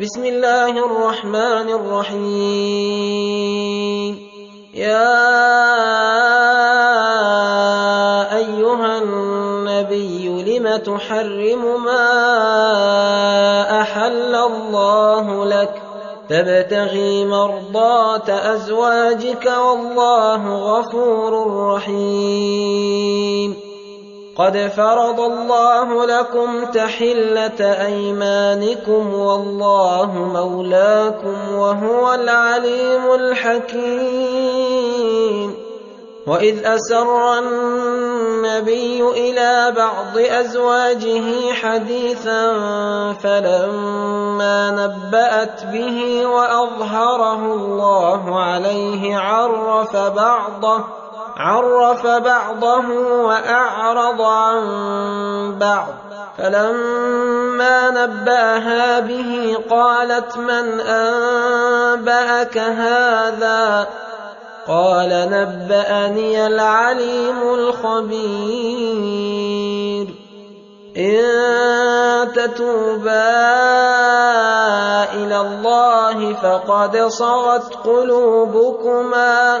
بسم الله الرحمن الرحيم. يا أيها النبي لم تحرم ما أحل الله لك؟ تبتغي مرضات أزواجك والله غفور رحيم. قد فرض الله لكم تحلة أيمانكم والله مولاكم وهو العليم الحكيم. وإذ أسر النبي إلى بعض أزواجه حديثا فلما نبأت به وأظهره الله عليه عرف بعضه عرف بعضه وأعرض عن بعض. فلما نباها به قالت من أنبأك هذا؟ قال نبأني العليم الخبير. إن تتوبا إلى الله فقد صغت قلوبكما.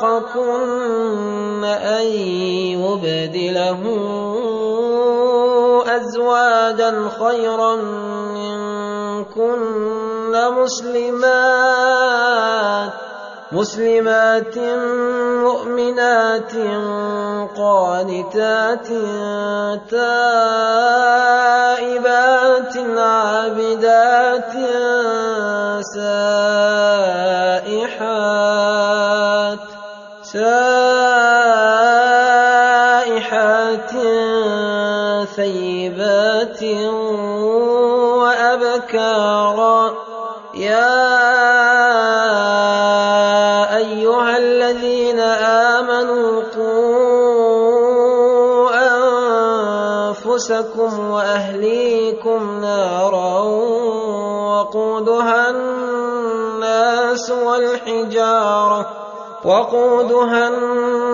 طلقكن أن يبدله أزواجا خيرا منكن مسلمات مسلمات مؤمنات قانتات تائبات سائحات ثيبات وأبكارا. يا أيها الذين آمنوا قوا أنفسكم وأهليكم نارا وقودها الناس والحجارة وقودها الناس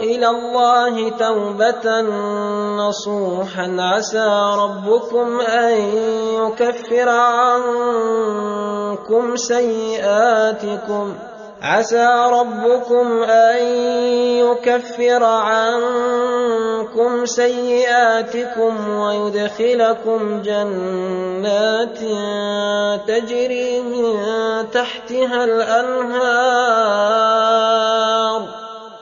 إلى الله توبة نصوحا. عسى ربكم أن يكفر عنكم سيئاتكم. عسى ربكم أن يكفر عنكم سيئاتكم ويدخلكم جنات تجري من تحتها الأنهار.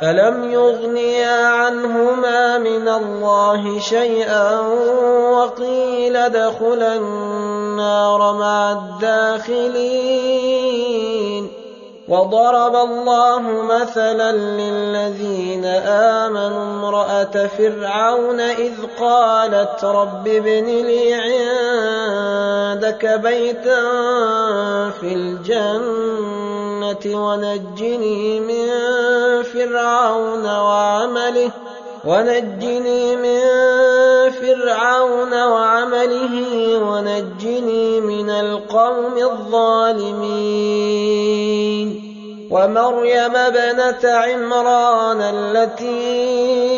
فلم يغنيا عنهما من الله شيئا وقيل ادخلا النار مع الداخلين وضرب الله مثلا للذين آمنوا امرأة فرعون إذ قالت رب ابن لي عندك بيتا في الجنة ونجني من فرعون وعمله ونجني من فرعون وعمله ونجني من القوم الظالمين. ومريم ابنة عمران التي